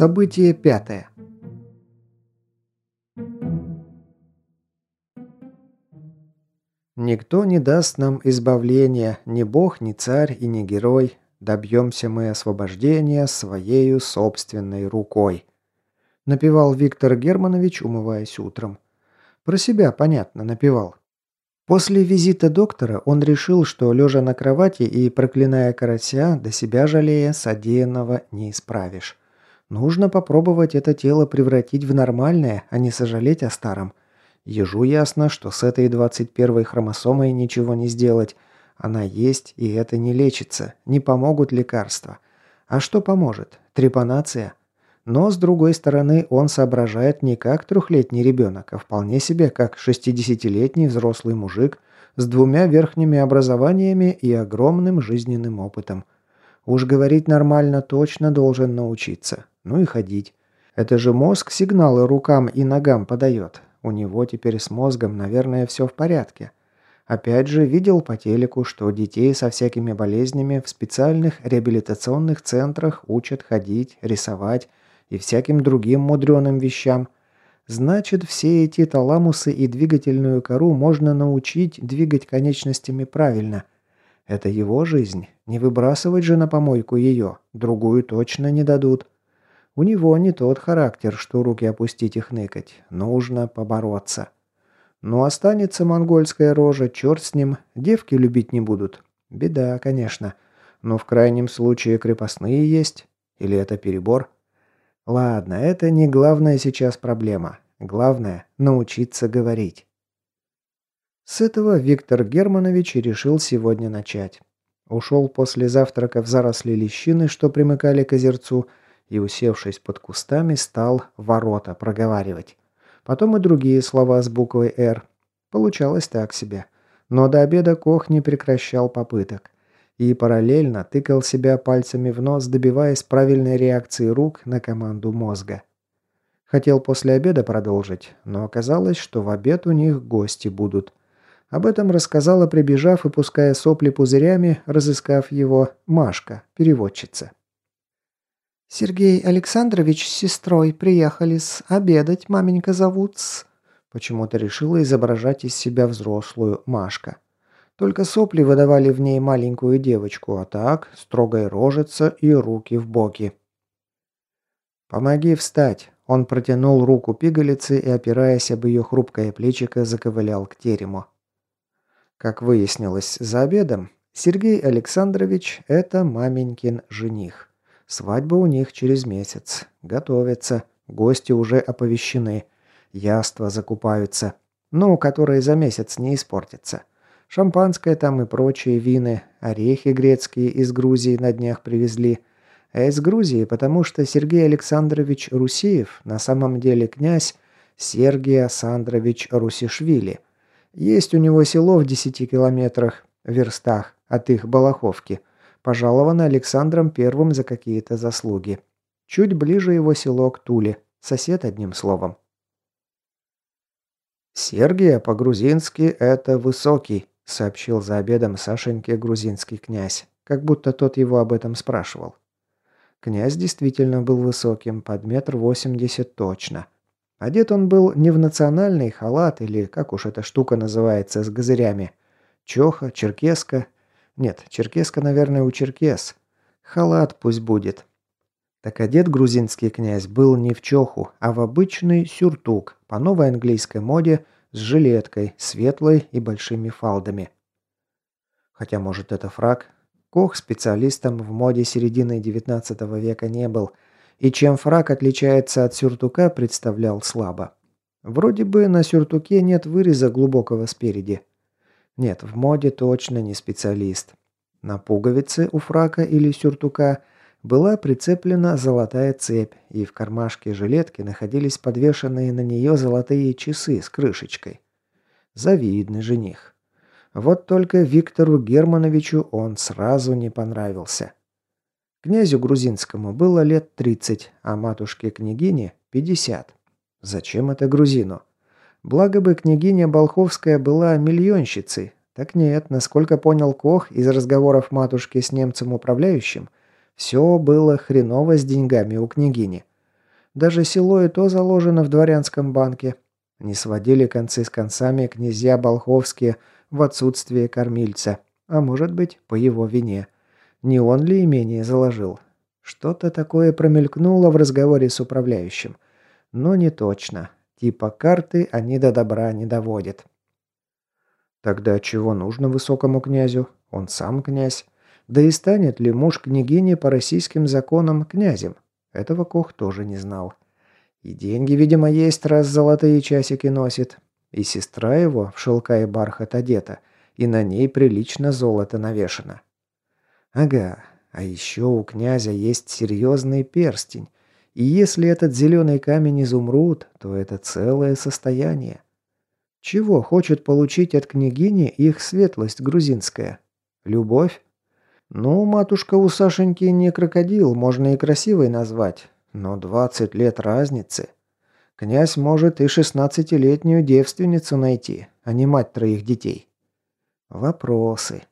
Событие пятое. Никто не даст нам избавления, ни бог, ни царь и ни герой. Добьемся мы освобождения своею собственной рукой. Напевал Виктор Германович, умываясь утром. Про себя, понятно, напевал. После визита доктора он решил, что лежа на кровати и проклиная карася, до себя жалея, содеянного не исправишь. Нужно попробовать это тело превратить в нормальное, а не сожалеть о старом. Ежу ясно, что с этой 21-й хромосомой ничего не сделать. Она есть, и это не лечится. Не помогут лекарства. А что поможет? Трепанация? Но, с другой стороны, он соображает не как трехлетний ребенок, а вполне себе как 60-летний взрослый мужик с двумя верхними образованиями и огромным жизненным опытом. Уж говорить нормально точно должен научиться. Ну и ходить. Это же мозг сигналы рукам и ногам подает. У него теперь с мозгом, наверное, все в порядке. Опять же, видел по телеку, что детей со всякими болезнями в специальных реабилитационных центрах учат ходить, рисовать и всяким другим мудреным вещам. Значит, все эти таламусы и двигательную кору можно научить двигать конечностями правильно. Это его жизнь. Не выбрасывать же на помойку ее. Другую точно не дадут. У него не тот характер, что руки опустить и хныкать. Нужно побороться. Но останется монгольская рожа, черт с ним, девки любить не будут. Беда, конечно. Но в крайнем случае крепостные есть. Или это перебор? Ладно, это не главная сейчас проблема. Главное – научиться говорить. С этого Виктор Германович решил сегодня начать. Ушел после завтрака в заросли лещины, что примыкали к озерцу, и, усевшись под кустами, стал «ворота» проговаривать. Потом и другие слова с буквой «Р». Получалось так себе. Но до обеда Кох не прекращал попыток. И параллельно тыкал себя пальцами в нос, добиваясь правильной реакции рук на команду мозга. Хотел после обеда продолжить, но оказалось, что в обед у них гости будут. Об этом рассказала, прибежав и пуская сопли пузырями, разыскав его, Машка, переводчица. «Сергей Александрович с сестрой приехали с обедать, маменька зовут-с». Почему-то решила изображать из себя взрослую Машка. Только сопли выдавали в ней маленькую девочку, а так строгая рожица и руки в боки. «Помоги встать!» Он протянул руку пигалицы и, опираясь об ее хрупкое плечико, заковылял к терему. Как выяснилось за обедом, Сергей Александрович – это маменькин жених. Свадьба у них через месяц. Готовятся. Гости уже оповещены. Яства закупаются. Ну, которые за месяц не испортятся. Шампанское там и прочие вины. Орехи грецкие из Грузии на днях привезли. А из Грузии, потому что Сергей Александрович Русиев на самом деле князь Сергий Александрович Русишвили. Есть у него село в 10 километрах, верстах от их Балаховки – пожаловано Александром Первым за какие-то заслуги. Чуть ближе его село к Туле, сосед одним словом. «Сергия по-грузински это «высокий», — сообщил за обедом Сашеньке грузинский князь, как будто тот его об этом спрашивал. Князь действительно был высоким, под метр восемьдесят точно. Одет он был не в национальный халат или, как уж эта штука называется, с газырями. Чоха, черкеска нет, черкеска, наверное, у черкес. Халат пусть будет. Так одет грузинский князь был не в чоху, а в обычный сюртук по новой английской моде с жилеткой, светлой и большими фалдами. Хотя, может, это фраг. Кох специалистом в моде середины XIX века не был, и чем фраг отличается от сюртука, представлял слабо. Вроде бы на сюртуке нет выреза глубокого спереди. Нет, в моде точно не специалист. На пуговице у фрака или сюртука была прицеплена золотая цепь, и в кармашке жилетки находились подвешенные на нее золотые часы с крышечкой. Завидный жених. Вот только Виктору Германовичу он сразу не понравился. Князю грузинскому было лет 30, а матушке-княгине 50. Зачем это грузину? Благо бы княгиня Болховская была миллионщицей. Так нет, насколько понял Кох из разговоров матушки с немцем-управляющим, все было хреново с деньгами у княгини. Даже село и то заложено в дворянском банке. Не сводили концы с концами князья Болховские в отсутствие кормильца, а может быть, по его вине. Не он ли имение заложил? Что-то такое промелькнуло в разговоре с управляющим. Но не точно. Типа карты они до добра не доводят. Тогда чего нужно высокому князю? Он сам князь. Да и станет ли муж княгини по российским законам князем? Этого Кох тоже не знал. И деньги, видимо, есть, раз золотые часики носит. И сестра его в шелка и бархат одета, и на ней прилично золото навешано. Ага, а еще у князя есть серьезный перстень. И если этот зеленый камень изумруд, то это целое состояние. Чего хочет получить от княгини их светлость грузинская? Любовь? Ну, матушка у Сашеньки не крокодил, можно и красивой назвать. Но 20 лет разницы. Князь может и шестнадцатилетнюю девственницу найти, а не мать троих детей. Вопросы.